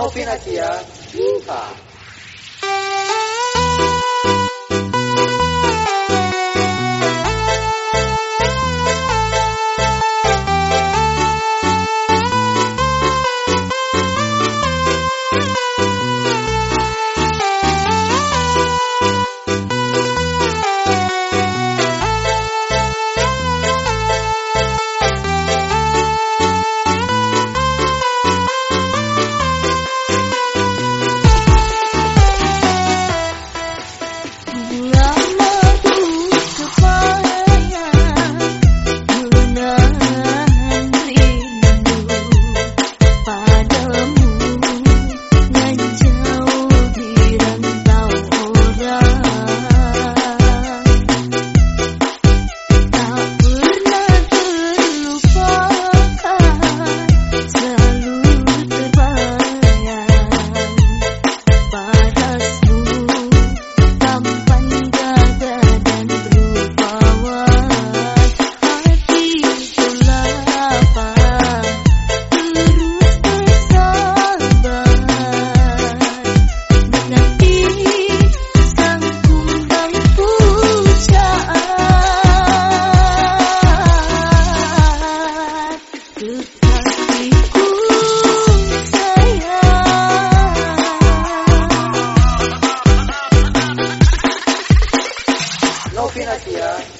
Novinasia. Yeehaw. peanut.